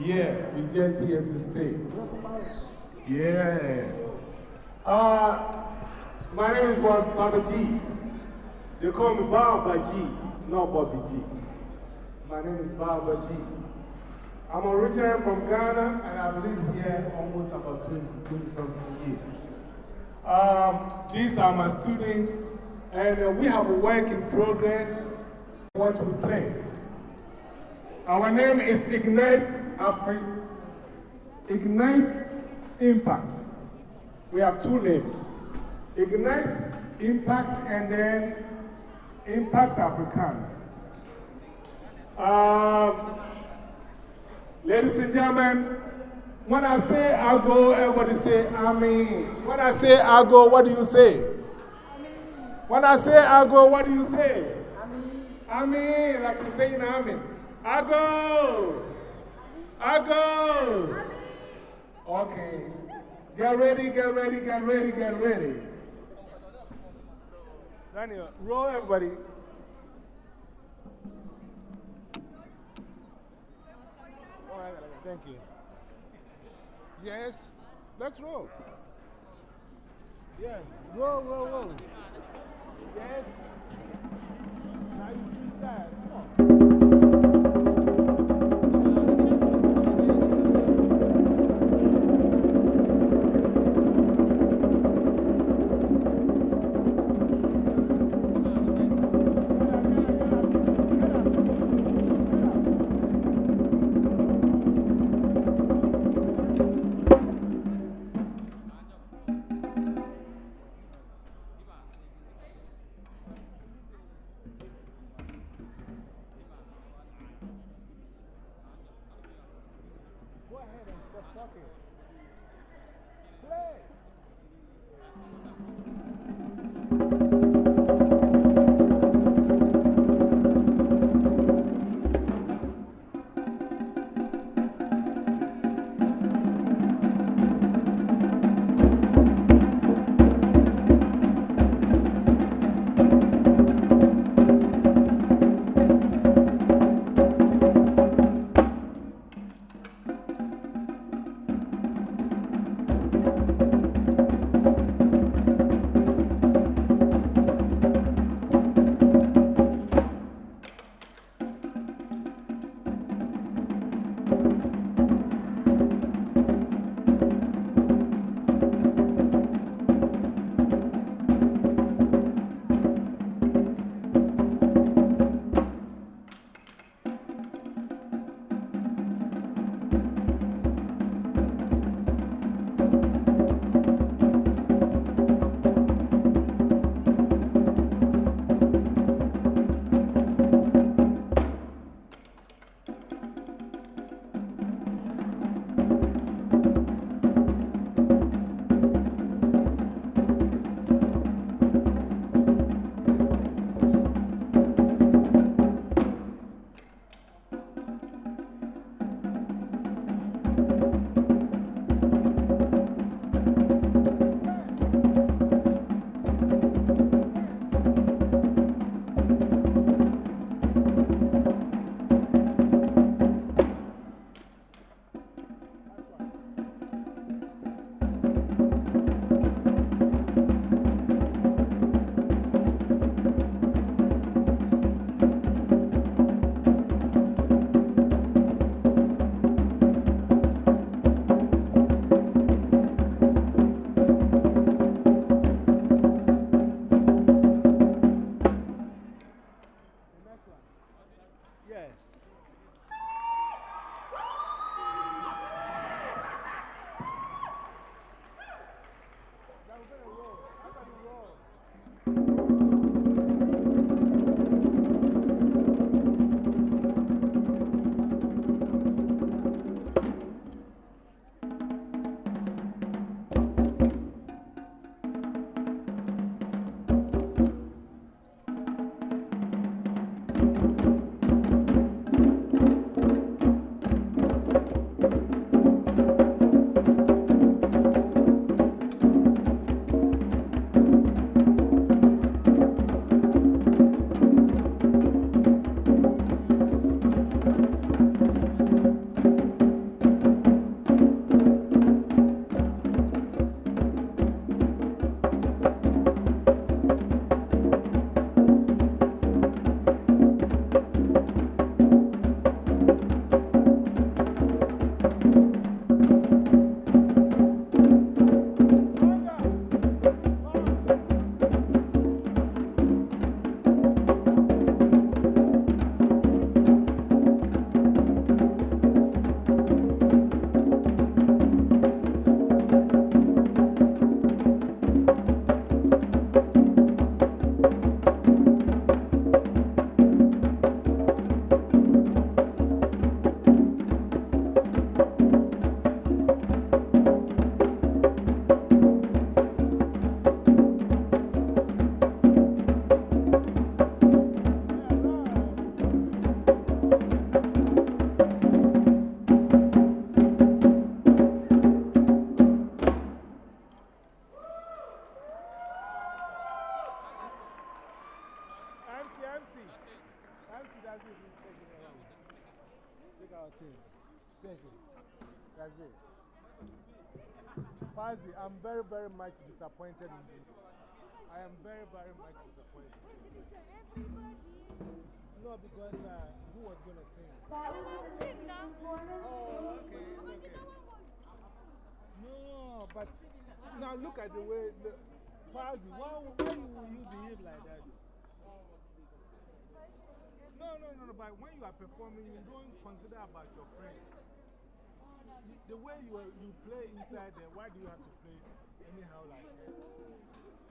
Yeah, we just here to stay. Yeah. Uh, my name is Bob, G. They call me Baba G, not Bobby G. My name is Baba G. I'm originally from Ghana and I've lived here almost about 20, 20 something years. Um, these are my students, and uh, we have a work in progress. What we play. Our name is Ignite Afri Ignite Impact. We have two names Ignite Impact and then Impact Africana. Um, ladies and gentlemen, when I say I go, everybody say Amen. When I say I go, what do you say? When I say I go, what do you say? Amen. Like you say in Amen. I go. I go. Okay. Get ready, get ready, get ready, get ready. Daniel, roll everybody. All right, thank you. Yes, let's roll. Yeah, roll, roll, roll. Yes. Now you decide. Stop talking. Play. That's it. Fazi, I'm very, very much disappointed in you. I am very, very much disappointed. No, because uh, who was going to sing? Sing now. Oh, okay. It's okay. No, but now look at the way. Fazi, why, why will you behave like that? No, no, no, no, but when you are performing, you don't consider about your friends. The way you, you play inside there, why do you have to play anyhow like that?